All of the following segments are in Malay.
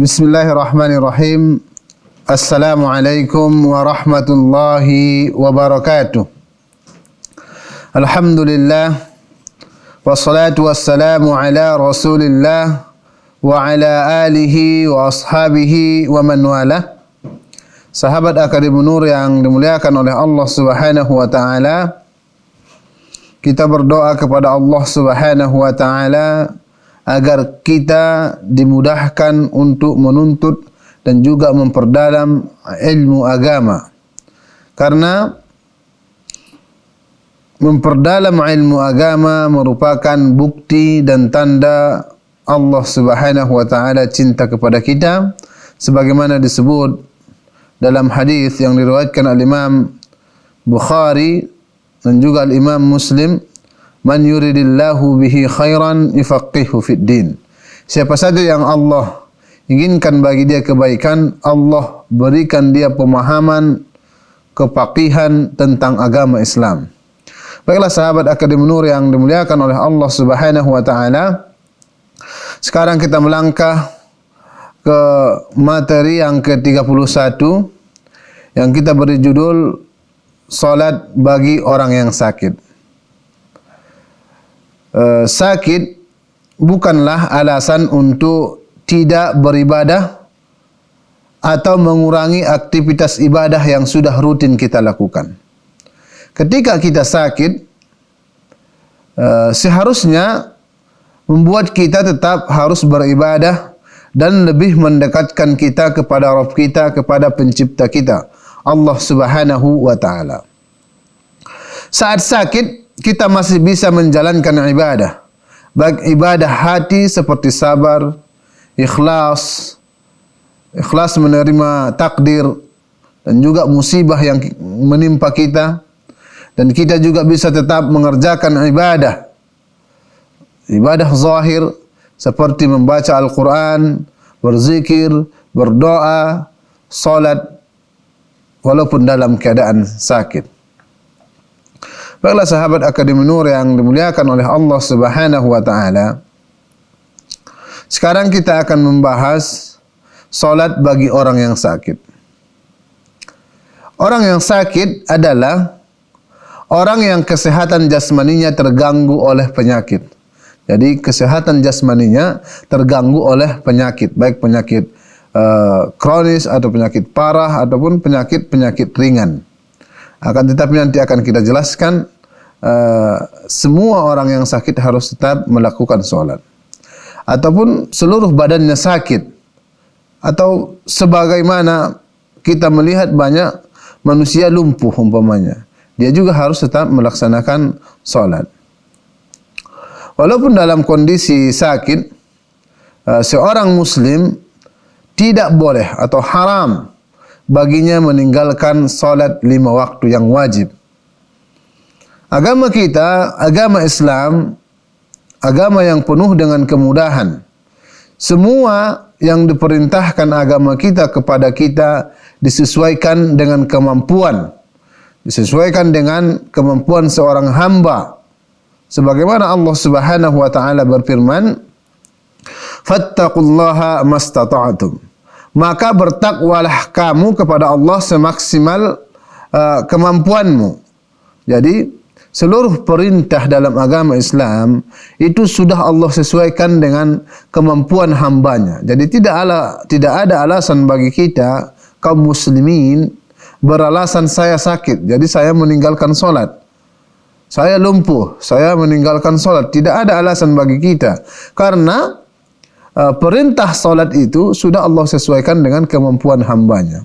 Bismillahirrahmanirrahim. Assalamualaikum warahmatullahi wabarakatuh. Alhamdulillah wassalatu wassalamu ala Rasulillah wa ala alihi wa ashabihi wa man wala. Sahabat Akademi Nur yang dimuliakan oleh Allah Subhanahu wa taala. Kita berdoa kepada Allah Subhanahu wa taala agar kita dimudahkan untuk menuntut dan juga memperdalam ilmu agama. Karena memperdalam ilmu agama merupakan bukti dan tanda Allah Subhanahu wa taala cinta kepada kita sebagaimana disebut dalam hadis yang diriwayatkan oleh Imam Bukhari dan juga Imam Muslim Man yuridillahu bihi khairan ifaqihu fid din. Siapa saja yang Allah inginkan bagi dia kebaikan, Allah berikan dia pemahaman kepakihan tentang agama Islam. Baiklah sahabat Akademi Nur yang dimuliakan oleh Allah Subhanahu wa taala. Sekarang kita melangkah ke materi yang ke-31 yang kita beri judul salat bagi orang yang sakit. Eh, sakit bukanlah alasan untuk tidak beribadah atau mengurangi aktivitas ibadah yang sudah rutin kita lakukan. Ketika kita sakit, uh, seharusnya membuat kita tetap harus beribadah dan lebih mendekatkan kita kepada Rabb kita, kepada pencipta kita, Allah Subhanahu wa taala. Saat sakit, kita masih bisa menjalankan ibadah. Baik ibadah hati seperti sabar, ikhlas, ikhlas menerima takdir dan juga musibah yang menimpa kita dan kita juga bisa tetap mengerjakan ibadah. Ibadah zahir seperti membaca Al-Quran, berzikir, berdoa, salat walaupun dalam keadaan sakit. Baiklah sahabat Akademi Nur yang dimuliakan oleh Allah Subhanahu wa taala. Sekarang kita akan membahas salat bagi orang yang sakit. Orang yang sakit adalah orang yang kesehatan jasmaninya terganggu oleh penyakit. Jadi kesehatan jasmaninya terganggu oleh penyakit, baik penyakit uh, kronis atau penyakit parah ataupun penyakit-penyakit ringan. Akan tetapi nanti akan kita jelaskan uh, semua orang yang sakit harus tetap melakukan solat. Ataupun seluruh badannya sakit. Atau sebagaimana kita melihat banyak manusia lumpuh umpamanya. Dia juga harus tetap melaksanakan solat. Walaupun dalam kondisi sakit, uh, seorang muslim tidak boleh atau haram baginya meninggalkan solat lima waktu yang wajib. Agama kita, agama Islam, agama yang penuh dengan kemudahan. Semua yang diperintahkan agama kita kepada kita disesuaikan dengan kemampuan. Disesuaikan dengan kemampuan seorang hamba. Sebagaimana Allah Subhanahu wa taala berfirman, "Fattaqullaha mastata'tum." Maka bertakwalah kamu kepada Allah semaksimal uh, kemampuanmu. Jadi seluruh perintah dalam agama Islam itu sudah Allah sesuaikan dengan kemampuan hambanya. Jadi tidak ada tidak ada alasan bagi kita kaum muslimin beralasan saya sakit, jadi saya meninggalkan solat. Saya lumpuh, saya meninggalkan solat. Tidak ada alasan bagi kita. Karena Uh, perintah solat itu sudah Allah sesuaikan dengan kemampuan hambanya.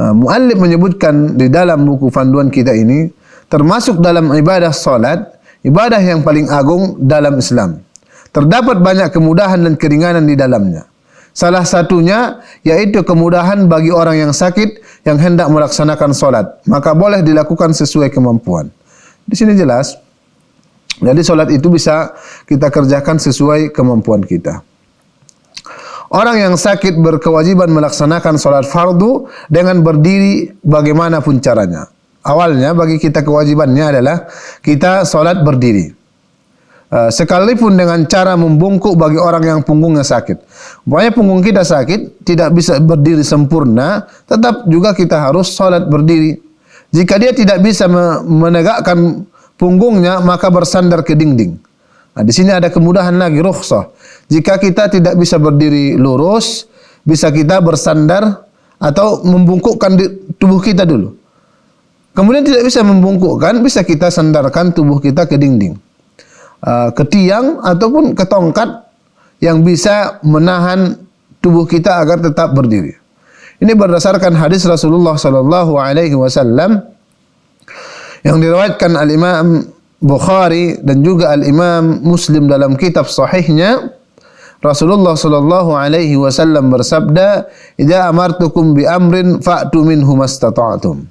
Uh, Muallif menyebutkan di dalam buku panduan kita ini termasuk dalam ibadah solat ibadah yang paling agung dalam Islam. Terdapat banyak kemudahan dan keringanan di dalamnya. Salah satunya yaitu kemudahan bagi orang yang sakit yang hendak melaksanakan solat. Maka boleh dilakukan sesuai kemampuan. Di sini jelas jadi solat itu bisa kita kerjakan sesuai kemampuan kita. Orang yang sakit berkewajiban melaksanakan solat fardu dengan berdiri bagaimanapun caranya. Awalnya bagi kita kewajibannya adalah kita solat berdiri. Uh, sekalipun dengan cara membungkuk bagi orang yang punggungnya sakit. Pokoknya punggung kita sakit, tidak bisa berdiri sempurna, tetap juga kita harus salat berdiri. Jika dia tidak bisa menegakkan punggungnya, maka bersandar ke dinding. Nah, di sini ada kemudahan lagi, rukhsah. Jika kita tidak bisa berdiri lurus, bisa kita bersandar atau membungkukkan tubuh kita dulu. Kemudian tidak bisa membungkukkan, bisa kita sandarkan tubuh kita ke dinding. Uh, ke tiang ataupun ke tongkat yang bisa menahan tubuh kita agar tetap berdiri. Ini berdasarkan hadis Rasulullah sallallahu alaihi wasallam yang diriwayatkan al-Imam Bukhari dan juga al-Imam Muslim dalam kitab sahihnya Rasulullah sallallahu alaihi wasallam bersabda, "Idza amartukum bi amrin fa'tu minhu mastata'tum."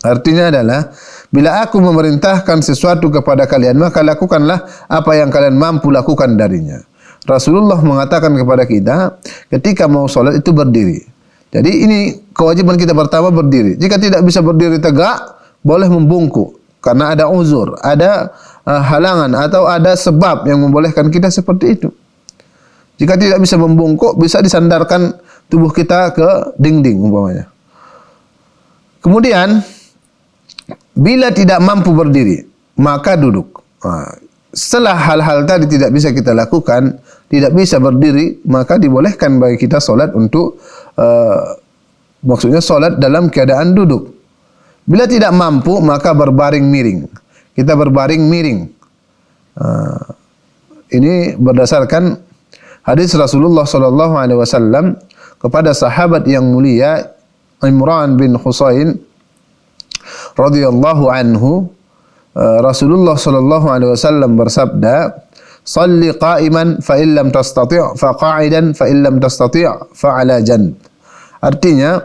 Artinya adalah bila aku memerintahkan sesuatu kepada kalian maka lakukanlah apa yang kalian mampu lakukan darinya. Rasulullah mengatakan kepada kita ketika mau solat itu berdiri. Jadi ini kewajiban kita pertama berdiri. Jika tidak bisa berdiri tegak, boleh membungkuk karena ada uzur, ada uh, halangan atau ada sebab yang membolehkan kita seperti itu. Jika tidak bisa membungkuk, bisa disandarkan tubuh kita ke dinding umpamanya. Kemudian bila tidak mampu berdiri, maka duduk. Setelah hal-hal tadi tidak bisa kita lakukan, tidak bisa berdiri, maka dibolehkan bagi kita solat untuk uh, maksudnya solat dalam keadaan duduk. Bila tidak mampu, maka berbaring miring. Kita berbaring miring. Uh, ini berdasarkan hadis Rasulullah sallallahu alaihi wasallam kepada sahabat yang mulia Imran bin Husain radhiyallahu anhu uh, Rasulullah sallallahu alaihi wasallam bersabda salli qa'iman fa in lam tastati' fa qa'idan fa in lam tastati' fa 'ala janb artinya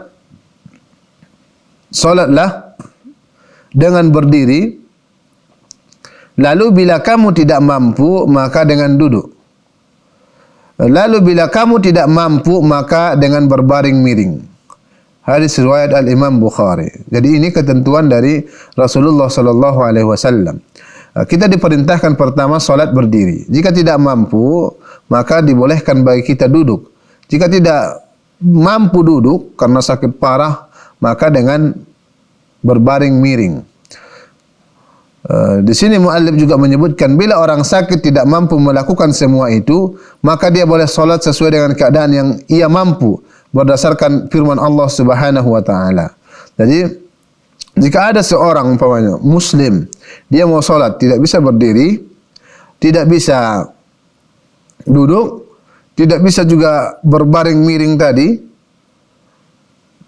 salatlah dengan berdiri lalu bila kamu tidak mampu maka dengan duduk lalu bila kamu tidak mampu maka dengan berbaring miring Hadis riwayat Al Imam Bukhari. Jadi ini ketentuan dari Rasulullah sallallahu alaihi wasallam. Uh, kita diperintahkan pertama salat berdiri. Jika tidak mampu, maka dibolehkan bagi kita duduk. Jika tidak mampu duduk karena sakit parah, maka dengan berbaring miring. Uh, di sini muallif juga menyebutkan bila orang sakit tidak mampu melakukan semua itu, maka dia boleh salat sesuai dengan keadaan yang ia mampu berdasarkan firman Allah Subhanahu wa taala. Jadi jika ada seorang umpamanya muslim dia mau salat tidak bisa berdiri, tidak bisa duduk, tidak bisa juga berbaring miring tadi,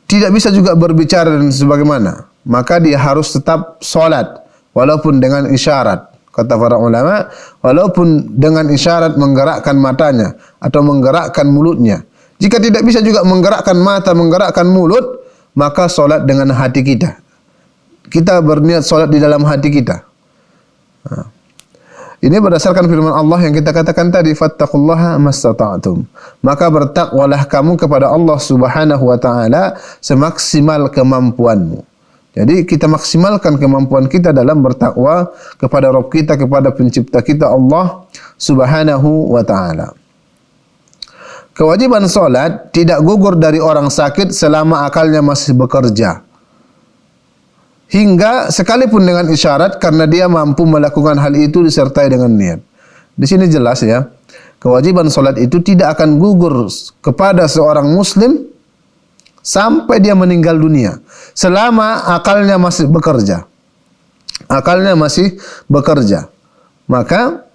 tidak bisa juga berbicara dan sebagaimana, maka dia harus tetap salat walaupun dengan isyarat. Kata para ulama, walaupun dengan isyarat menggerakkan matanya atau menggerakkan mulutnya, jika tidak bisa juga menggerakkan mata, menggerakkan mulut, maka solat dengan hati kita. Kita berniat solat di dalam hati kita. Ha. Ini berdasarkan firman Allah yang kita katakan tadi, fattaqullaha mastata'tum. Maka bertakwalah kamu kepada Allah Subhanahu wa taala semaksimal kemampuanmu. Jadi kita maksimalkan kemampuan kita dalam bertakwa kepada Rabb kita, kepada pencipta kita Allah Subhanahu wa taala. Kewajiban solat tidak gugur dari orang sakit selama akalnya masih bekerja. Hingga sekalipun dengan isyarat karena dia mampu melakukan hal itu disertai dengan niat. Di sini jelas ya, kewajiban solat itu tidak akan gugur kepada seorang muslim sampai dia meninggal dunia. Selama akalnya masih bekerja. Akalnya masih bekerja. Maka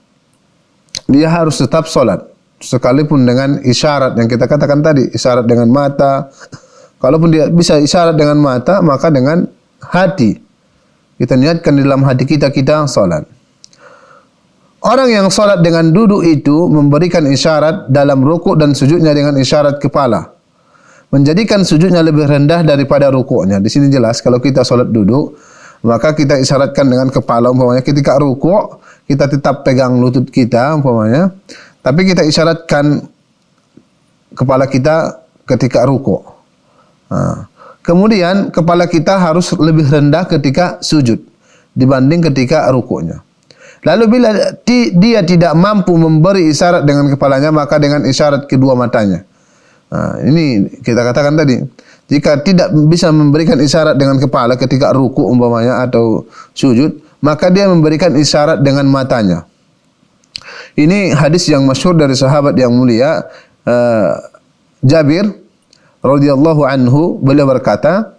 dia harus tetap solat sekalipun dengan isyarat yang kita katakan tadi, isyarat dengan mata. Kalaupun dia bisa isyarat dengan mata, maka dengan hati. Kita niatkan dalam hati kita, kita salat. Orang yang salat dengan duduk itu memberikan isyarat dalam rukuk dan sujudnya dengan isyarat kepala. Menjadikan sujudnya lebih rendah daripada rukuknya. Di sini jelas kalau kita salat duduk, maka kita isyaratkan dengan kepala umpamanya ketika rukuk kita tetap pegang lutut kita umpamanya tapi kita isyaratkan kepala kita ketika ruku. Ha. Kemudian kepala kita harus lebih rendah ketika sujud dibanding ketika rukuknya. Lalu bila dia tidak mampu memberi isyarat dengan kepalanya, maka dengan isyarat kedua matanya. Ha, ini kita katakan tadi. Jika tidak bisa memberikan isyarat dengan kepala ketika ruku umpamanya atau sujud, maka dia memberikan isyarat dengan matanya. Ini hadis yang masyhur dari sahabat yang mulia uh, Jabir radhiyallahu anhu beliau berkata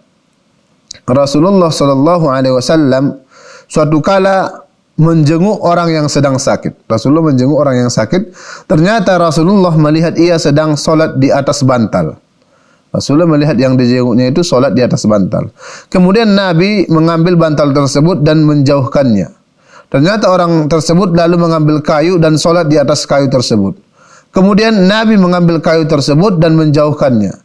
Rasulullah sallallahu alaihi wasallam suatu kala menjenguk orang yang sedang sakit. Rasulullah menjenguk orang yang sakit. Ternyata Rasulullah melihat ia sedang solat di atas bantal. Rasulullah melihat yang dijenguknya itu solat di atas bantal. Kemudian Nabi mengambil bantal tersebut dan menjauhkannya. Ternyata orang tersebut lalu mengambil kayu dan solat di atas kayu tersebut. Kemudian Nabi mengambil kayu tersebut dan menjauhkannya.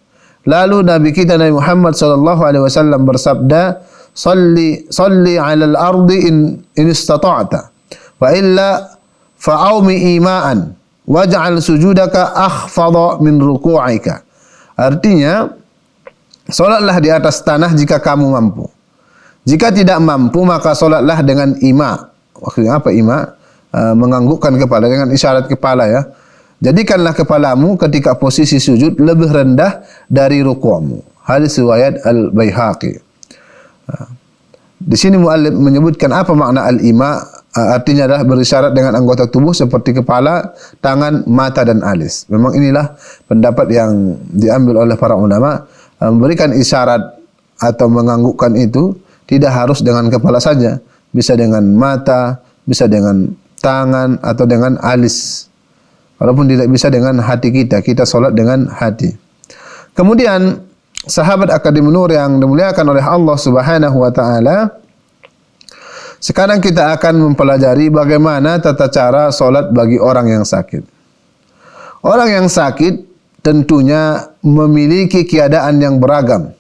Lalu Nabi kita Nabi Muhammad sallallahu alaihi wasallam bersabda, salli salli 'ala al-ardi in in istata'ta. Wa illa fa'aumi ima'an waj'al sujudaka akhfadha min ruku'ika. Artinya salatlah di atas tanah jika kamu mampu. Jika tidak mampu maka salatlah dengan ima. Maksudnya apa ima? Uh, menganggukkan kepala dengan isyarat kepala ya. Jadikanlah kepalamu ketika posisi sujud lebih rendah dari ruku'mu. Hadis riwayat al-baihaqi di sini muallif menyebutkan apa makna al-ima artinya adalah berisyarat dengan anggota tubuh seperti kepala, tangan, mata dan alis. Memang inilah pendapat yang diambil oleh para ulama memberikan isyarat atau menganggukkan itu tidak harus dengan kepala saja, bisa dengan mata, bisa dengan tangan atau dengan alis. Walaupun tidak bisa dengan hati kita, kita solat dengan hati. Kemudian sahabat Akademi Nur yang dimuliakan oleh Allah Subhanahu wa taala sekarang kita akan mempelajari bagaimana tata cara solat bagi orang yang sakit. Orang yang sakit tentunya memiliki keadaan yang beragam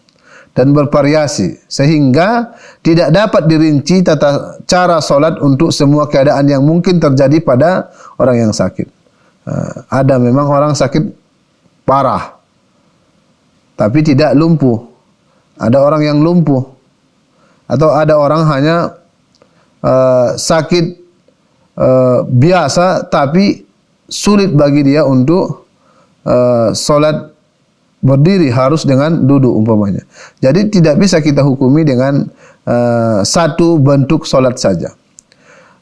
dan bervariasi sehingga tidak dapat dirinci tata cara solat untuk semua keadaan yang mungkin terjadi pada orang yang sakit. Ada memang orang sakit parah, tapi tidak lumpuh. Ada orang yang lumpuh. Atau ada orang hanya uh, sakit uh, biasa tapi sulit bagi dia untuk uh, solat berdiri harus dengan duduk umpamanya. Jadi tidak bisa kita hukumi dengan uh, satu bentuk solat saja.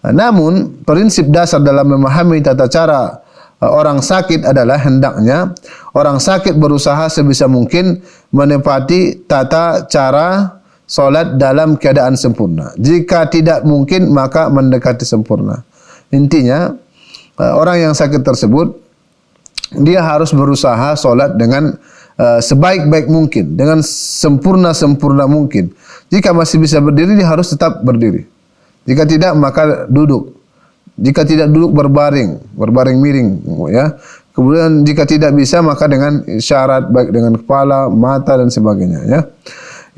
Namun prinsip dasar dalam memahami tata cara Eh, orang sakit adalah hendaknya orang sakit berusaha sebisa mungkin menepati tata cara solat dalam keadaan sempurna. Jika tidak mungkin maka mendekati sempurna. Intinya eh, orang yang sakit tersebut dia harus berusaha solat dengan uh, sebaik-baik mungkin, dengan sempurna-sempurna mungkin. Jika masih bisa berdiri dia harus tetap berdiri. Jika tidak maka duduk. Jika tidak duduk berbaring, berbaring miring, ya. Kemudian jika tidak bisa maka dengan syarat baik dengan kepala, mata dan sebagainya, ya.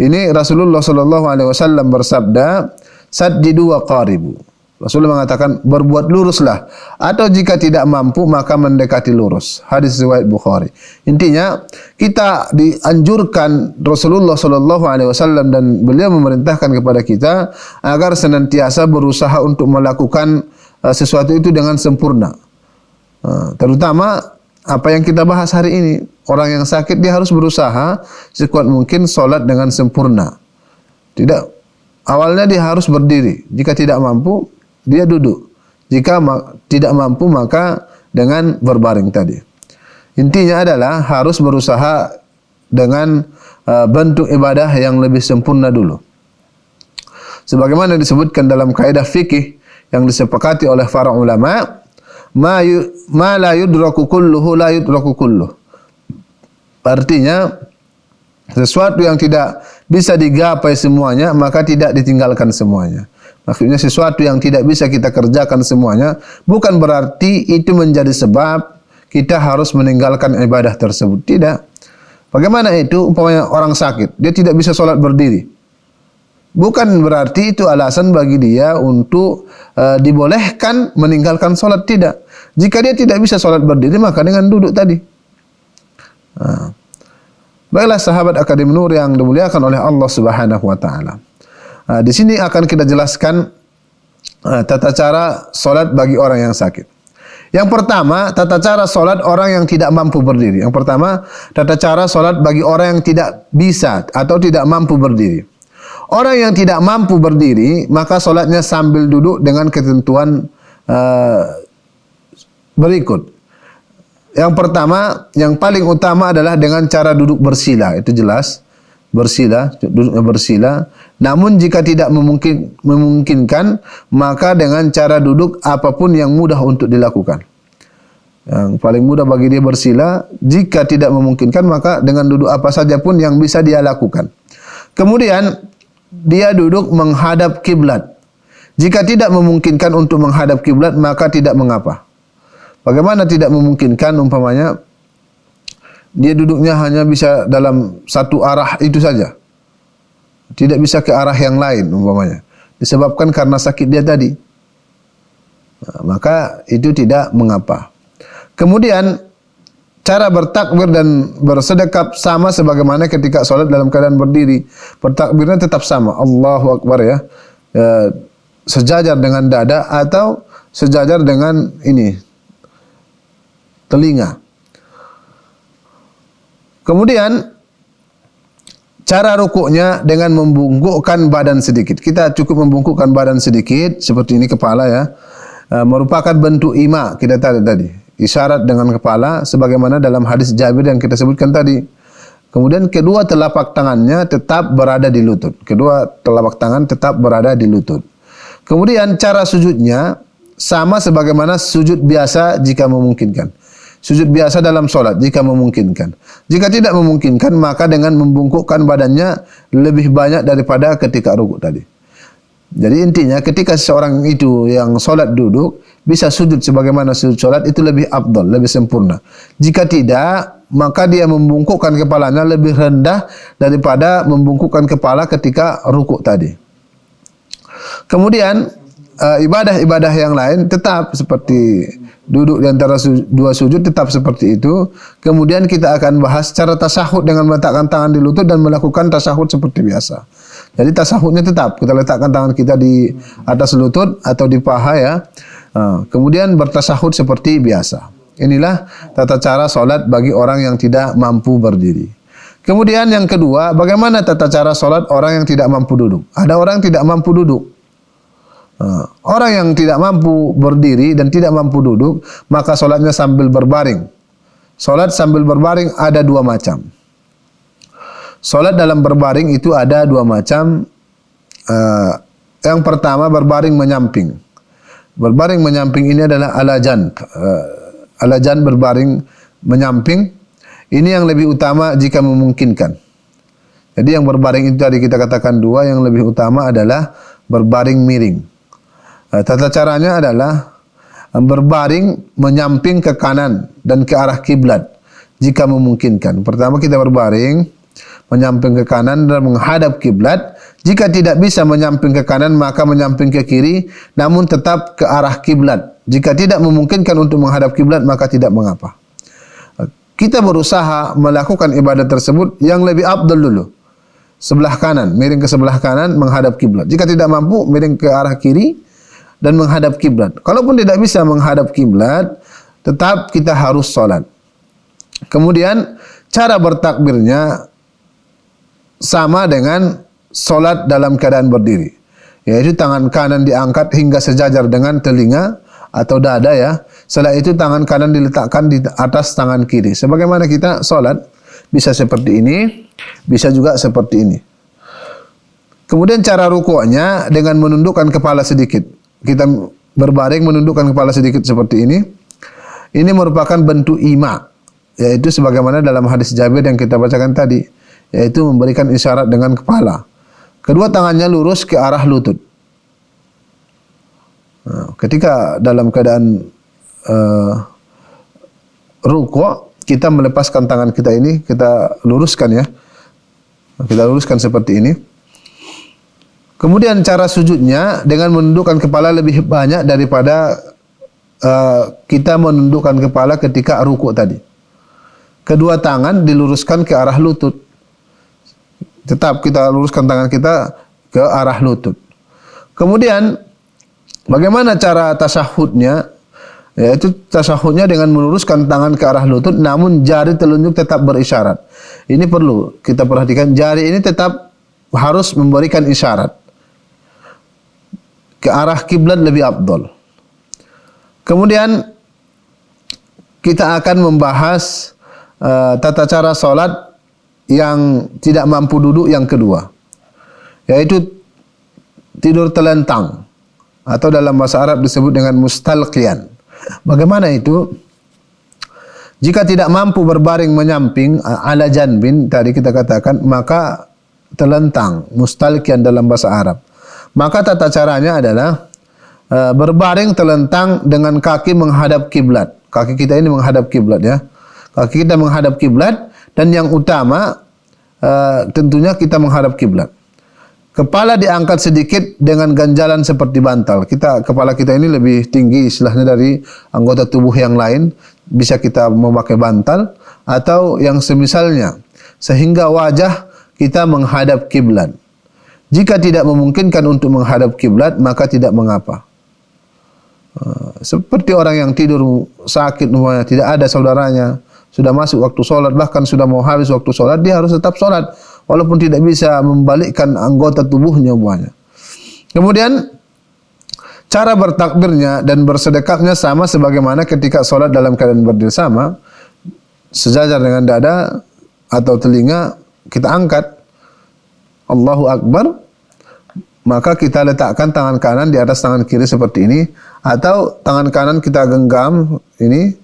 Ini Rasulullah sallallahu alaihi wasallam bersabda, "Saddidu wa qaribu." Rasulullah mengatakan berbuat luruslah atau jika tidak mampu maka mendekati lurus. Hadis riwayat Bukhari. Intinya kita dianjurkan Rasulullah sallallahu alaihi wasallam dan beliau memerintahkan kepada kita agar senantiasa berusaha untuk melakukan uh, sesuatu itu dengan sempurna. Uh, terutama apa yang kita bahas hari ini, orang yang sakit dia harus berusaha sekuat mungkin solat dengan sempurna. Tidak awalnya dia harus berdiri. Jika tidak mampu, dia duduk. Jika ma tidak mampu maka dengan berbaring tadi. Intinya adalah harus berusaha dengan uh, bentuk ibadah yang lebih sempurna dulu. Sebagaimana disebutkan dalam kaidah fikih yang disepakati oleh para ulama ma yu, ma la yudraku kulluhu la yudraku kulluh. Artinya sesuatu yang tidak bisa digapai semuanya maka tidak ditinggalkan semuanya. Maksudnya sesuatu yang tidak bisa kita kerjakan semuanya bukan berarti itu menjadi sebab kita harus meninggalkan ibadah tersebut. Tidak. Bagaimana itu? Umpamanya orang sakit dia tidak bisa sholat berdiri Bukan berarti itu alasan bagi dia untuk uh, dibolehkan meninggalkan solat tidak. Jika dia tidak bisa solat berdiri maka dengan duduk tadi. Uh. Baiklah sahabat Akademi Nur yang dimuliakan oleh Allah Subhanahu wa taala. Uh, di sini akan kita jelaskan uh, tata cara solat bagi orang yang sakit. Yang pertama, tata cara solat orang yang tidak mampu berdiri. Yang pertama, tata cara solat bagi orang yang tidak bisa atau tidak mampu berdiri. Orang yang tidak mampu berdiri, maka solatnya sambil duduk dengan ketentuan uh, berikut. Yang pertama, yang paling utama adalah dengan cara duduk bersila. Itu jelas. Bersila, duduknya bersila. Namun jika tidak memungkin, memungkinkan, maka dengan cara duduk apa pun yang mudah untuk dilakukan. Yang paling mudah bagi dia bersila, jika tidak memungkinkan, maka dengan duduk apa saja pun yang bisa dia lakukan. Kemudian, dia duduk menghadap kiblat. Jika tidak memungkinkan untuk menghadap kiblat, maka tidak mengapa. Bagaimana tidak memungkinkan umpamanya dia duduknya hanya bisa dalam satu arah itu saja. Tidak bisa ke arah yang lain umpamanya. Disebabkan karena sakit dia tadi. Nah, maka itu tidak mengapa. Kemudian cara bertakbir dan bersedekap sama sebagaimana ketika solat dalam keadaan berdiri. Bertakbirnya tetap sama. Allahu Akbar ya. ya sejajar dengan dada atau sejajar dengan ini telinga. Kemudian cara rukuknya dengan membungkukkan badan sedikit. Kita cukup membungkukkan badan sedikit seperti ini kepala ya. E, merupakan bentuk ima kita tadi tadi. Isyarat dengan kepala sebagaimana dalam hadis Jabir yang kita sebutkan tadi. Kemudian kedua telapak tangannya tetap berada di lutut. Kedua telapak tangan tetap berada di lutut. Kemudian cara sujudnya sama sebagaimana sujud biasa jika memungkinkan sujud biasa dalam solat jika memungkinkan. Jika tidak memungkinkan maka dengan membungkukkan badannya lebih banyak daripada ketika rukuk tadi. Jadi intinya ketika seorang itu yang solat duduk bisa sujud sebagaimana sujud solat itu lebih abdul, lebih sempurna. Jika tidak maka dia membungkukkan kepalanya lebih rendah daripada membungkukkan kepala ketika rukuk tadi. Kemudian uh, ibadah-ibadah yang lain tetap seperti duduk di antara dua sujud tetap seperti itu. Kemudian kita akan bahas cara tasahud dengan meletakkan tangan di lutut dan melakukan tasahud seperti biasa. Jadi tasahudnya tetap kita letakkan tangan kita di atas lutut atau di paha ya. Uh, kemudian bertasahud seperti biasa. Inilah tata cara solat bagi orang yang tidak mampu berdiri. Kemudian yang kedua, bagaimana tata cara solat orang yang tidak mampu duduk? Ada orang yang tidak mampu duduk. Ha. Orang yang tidak mampu berdiri dan tidak mampu duduk, maka solatnya sambil berbaring. Solat sambil berbaring ada dua macam. Solat dalam berbaring itu ada dua macam. Uh, yang pertama berbaring menyamping. Berbaring menyamping ini adalah alajan. Uh, alajan berbaring menyamping. Ini yang lebih utama jika memungkinkan. Jadi yang berbaring itu tadi kita katakan dua, yang lebih utama adalah berbaring miring. Eh, tata caranya adalah berbaring menyamping ke kanan dan ke arah kiblat jika memungkinkan. Pertama kita berbaring menyamping ke kanan dan menghadap kiblat. Jika tidak bisa menyamping ke kanan maka menyamping ke kiri namun tetap ke arah kiblat. Jika tidak memungkinkan untuk menghadap kiblat maka tidak mengapa. Kita berusaha melakukan ibadah tersebut yang lebih abdul dulu. Sebelah kanan, miring ke sebelah kanan menghadap kiblat. Jika tidak mampu miring ke arah kiri, dan menghadap kiblat. Kalaupun tidak bisa menghadap kiblat, tetap kita harus solat. Kemudian cara bertakbirnya sama dengan solat dalam keadaan berdiri. Yaitu tangan kanan diangkat hingga sejajar dengan telinga atau dada ya. Setelah itu tangan kanan diletakkan di atas tangan kiri. Sebagaimana kita solat bisa seperti ini, bisa juga seperti ini. Kemudian cara rukuknya dengan menundukkan kepala sedikit kita berbaring menundukkan kepala sedikit seperti ini. Ini merupakan bentuk ima, yaitu sebagaimana dalam hadis Jabir yang kita bacakan tadi, yaitu memberikan isyarat dengan kepala. Kedua tangannya lurus ke arah lutut. Nah, ketika dalam keadaan uh, rukuk, kita melepaskan tangan kita ini, kita luruskan ya. Kita luruskan seperti ini. Kemudian cara sujudnya dengan menundukkan kepala lebih banyak daripada uh, kita menundukkan kepala ketika rukuk tadi. Kedua tangan diluruskan ke arah lutut. Tetap kita luruskan tangan kita ke arah lutut. Kemudian Bagaimana cara tasyahudnya? Yaitu tasyahudnya dengan meluruskan tangan ke arah lutut namun jari telunjuk tetap berisyarat. Ini perlu kita perhatikan jari ini tetap harus memberikan isyarat ke arah kiblat lebih abdul. Kemudian kita akan membahas uh, tata cara solat yang tidak mampu duduk yang kedua, yaitu tidur telentang atau dalam bahasa Arab disebut dengan mustalqian. Bagaimana itu? Jika tidak mampu berbaring menyamping ala janbin tadi kita katakan maka telentang mustalqian dalam bahasa Arab. Maka tata caranya adalah berbaring telentang dengan kaki menghadap kiblat. Kaki kita ini menghadap kiblat ya. Kaki kita menghadap kiblat dan yang utama uh, tentunya kita menghadap kiblat. Kepala diangkat sedikit dengan ganjalan seperti bantal. Kita kepala kita ini lebih tinggi istilahnya dari anggota tubuh yang lain. Bisa kita memakai bantal atau yang semisalnya sehingga wajah kita menghadap kiblat. Jika tidak memungkinkan untuk menghadap kiblat, maka tidak mengapa. Uh, seperti orang yang tidur sakit, tidak ada saudaranya, sudah masuk waktu solat, bahkan sudah mau habis waktu solat, dia harus tetap solat, walaupun tidak bisa membalikkan anggota tubuhnya umumnya. Kemudian, cara bertakbirnya dan bersedekahnya sama sebagaimana ketika solat dalam keadaan berdiri sama, sejajar dengan dada atau telinga, kita angkat, Allahu Akbar. Maka kita letakkan tangan kanan di atas tangan kiri seperti ini. Atau tangan kanan kita genggam ini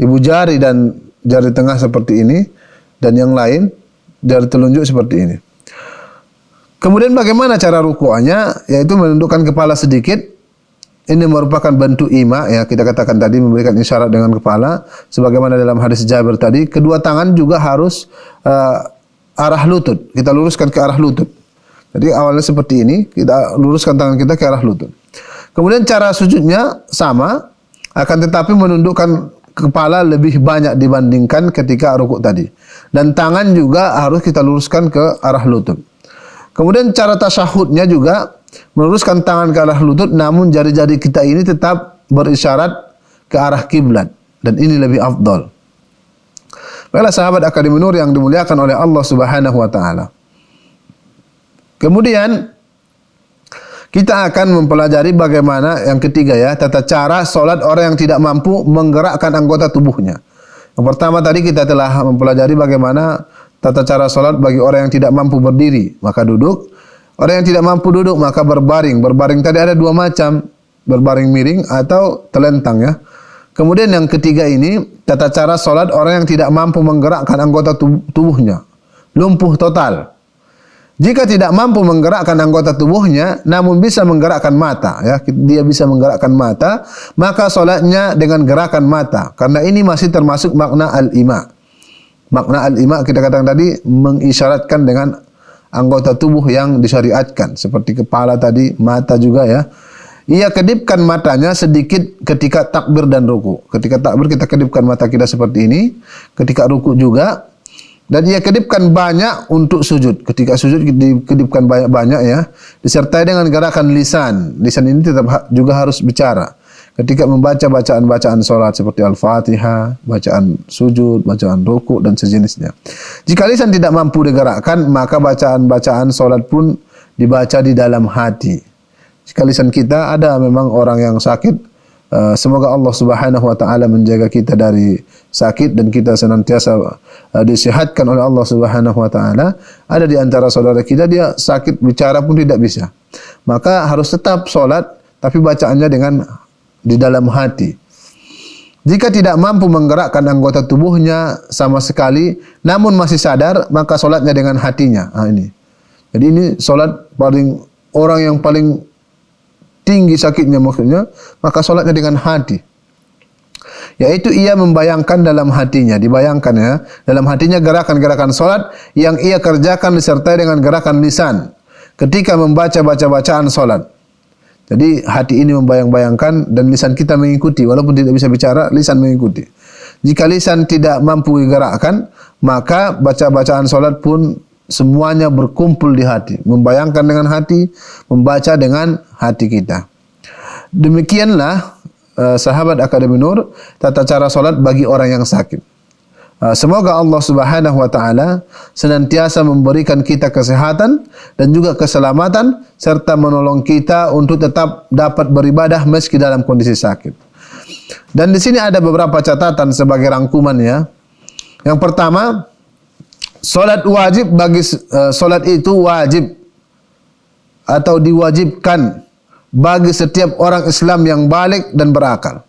ibu jari dan jari tengah seperti ini dan yang lain jari telunjuk seperti ini kemudian bagaimana cara rukuannya yaitu menundukkan kepala sedikit ini merupakan bentuk ima ya kita katakan tadi memberikan isyarat dengan kepala sebagaimana dalam hadis Jabir tadi kedua tangan juga harus uh, arah lutut. Kita luruskan ke arah lutut. Jadi awalnya seperti ini, kita luruskan tangan kita ke arah lutut. Kemudian cara sujudnya sama, akan tetapi menundukkan kepala lebih banyak dibandingkan ketika rukuk tadi. Dan tangan juga harus kita luruskan ke arah lutut. Kemudian cara tasyahudnya juga meluruskan tangan ke arah lutut namun jari-jari kita ini tetap berisyarat ke arah kiblat dan ini lebih afdal. Baiklah sahabat Akademi Nur yang dimuliakan oleh Allah Subhanahu wa taala. Kemudian kita akan mempelajari bagaimana yang ketiga ya, tata cara solat orang yang tidak mampu menggerakkan anggota tubuhnya. Yang pertama tadi kita telah mempelajari bagaimana tata cara solat bagi orang yang tidak mampu berdiri, maka duduk. Orang yang tidak mampu duduk maka berbaring. Berbaring tadi ada dua macam, berbaring miring atau telentang ya. Kemudian yang ketiga ini tata cara solat orang yang tidak mampu menggerakkan anggota tubuhnya, lumpuh total. Jika tidak mampu menggerakkan anggota tubuhnya, namun bisa menggerakkan mata, ya dia bisa menggerakkan mata, maka solatnya dengan gerakan mata. Karena ini masih termasuk makna al-ima. Makna al-ima kita katakan tadi mengisyaratkan dengan anggota tubuh yang disyariatkan, seperti kepala tadi, mata juga ya ia kedipkan matanya sedikit ketika takbir dan ruku. Ketika takbir kita kedipkan mata kita seperti ini. Ketika ruku juga. Dan ia kedipkan banyak untuk sujud. Ketika sujud kedipkan banyak-banyak ya. Disertai dengan gerakan lisan. Lisan ini tetap ha- juga harus bicara. Ketika membaca bacaan-bacaan solat seperti Al-Fatihah, bacaan sujud, bacaan ruku dan sejenisnya. Jika lisan tidak mampu digerakkan, maka bacaan-bacaan solat pun dibaca di dalam hati jika lisan kita ada memang orang yang sakit uh, semoga Allah Subhanahu wa taala menjaga kita dari sakit dan kita senantiasa uh, disihatkan oleh Allah Subhanahu wa taala. Ada di antara saudara kita dia sakit bicara pun tidak bisa. Maka harus tetap solat tapi bacaannya dengan di dalam hati. Jika tidak mampu menggerakkan anggota tubuhnya sama sekali namun masih sadar maka solatnya dengan hatinya. Ha, ini. Jadi ini solat paling orang yang paling tinggi sakitnya maksudnya, maka solatnya dengan hati. Yaitu ia membayangkan dalam hatinya, dibayangkan ya, dalam hatinya gerakan-gerakan solat yang ia kerjakan disertai dengan gerakan lisan ketika membaca baca bacaan solat. Jadi hati ini membayang-bayangkan dan lisan kita mengikuti, walaupun tidak bisa bicara, lisan mengikuti. Jika lisan tidak mampu digerakkan, maka baca bacaan solat pun semuanya berkumpul di hati, membayangkan dengan hati, membaca dengan hati kita. Demikianlah uh, sahabat Akademi Nur tata cara solat bagi orang yang sakit. Uh, semoga Allah Subhanahu wa taala senantiasa memberikan kita kesehatan dan juga keselamatan serta menolong kita untuk tetap dapat beribadah meski dalam kondisi sakit. Dan di sini ada beberapa catatan sebagai rangkuman ya. Yang pertama, solat wajib bagi uh, solat itu wajib atau diwajibkan bagi setiap orang Islam yang balik dan berakal.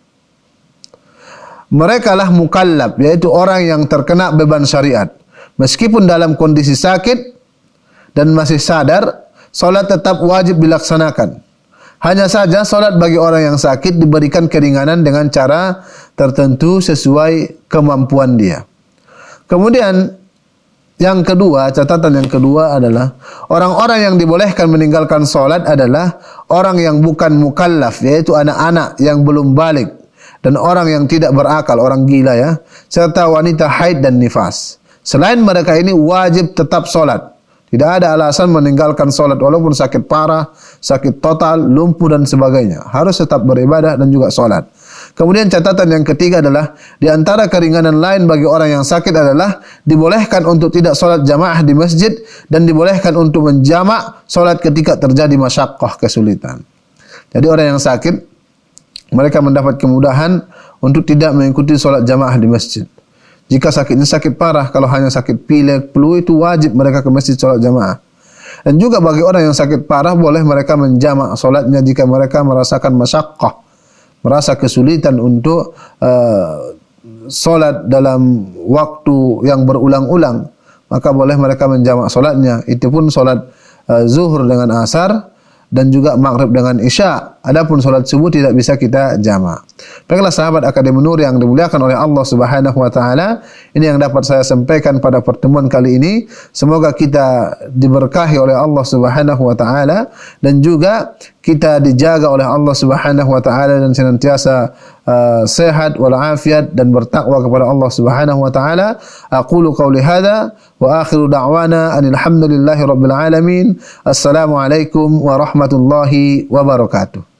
Mereka lah mukallab, yaitu orang yang terkena beban syariat. Meskipun dalam kondisi sakit dan masih sadar, solat tetap wajib dilaksanakan. Hanya saja solat bagi orang yang sakit diberikan keringanan dengan cara tertentu sesuai kemampuan dia. Kemudian yang kedua, catatan yang kedua adalah orang-orang yang dibolehkan meninggalkan solat adalah orang yang bukan mukallaf, yaitu anak-anak yang belum balik dan orang yang tidak berakal, orang gila ya, serta wanita haid dan nifas. Selain mereka ini wajib tetap solat. Tidak ada alasan meninggalkan solat walaupun sakit parah, sakit total, lumpuh dan sebagainya. Harus tetap beribadah dan juga solat. Kemudian catatan yang ketiga adalah di antara keringanan lain bagi orang yang sakit adalah dibolehkan untuk tidak solat jamaah di masjid dan dibolehkan untuk menjamak solat ketika terjadi masyakkah kesulitan. Jadi orang yang sakit mereka mendapat kemudahan untuk tidak mengikuti solat jamaah di masjid. Jika sakitnya sakit parah, kalau hanya sakit pilek, flu itu wajib mereka ke masjid solat jamaah. Dan juga bagi orang yang sakit parah boleh mereka menjamak solatnya jika mereka merasakan masyakkah merasa kesulitan untuk uh, solat dalam waktu yang berulang-ulang maka boleh mereka menjamak solatnya itu pun solat uh, zuhur dengan asar dan juga maghrib dengan isya. Adapun solat subuh tidak bisa kita jama. Baiklah sahabat Akademi Nur yang dimuliakan oleh Allah Subhanahu wa taala, ini yang dapat saya sampaikan pada pertemuan kali ini. Semoga kita diberkahi oleh Allah Subhanahu wa taala dan juga kita dijaga oleh Allah Subhanahu wa taala dan senantiasa uh, sehat wal afiat dan bertakwa kepada Allah Subhanahu wa taala. Aqulu qawli hadza wa akhiru da'wana anil hamdulillahi rabbil alamin. Assalamualaikum warahmatullahi wabarakatuh.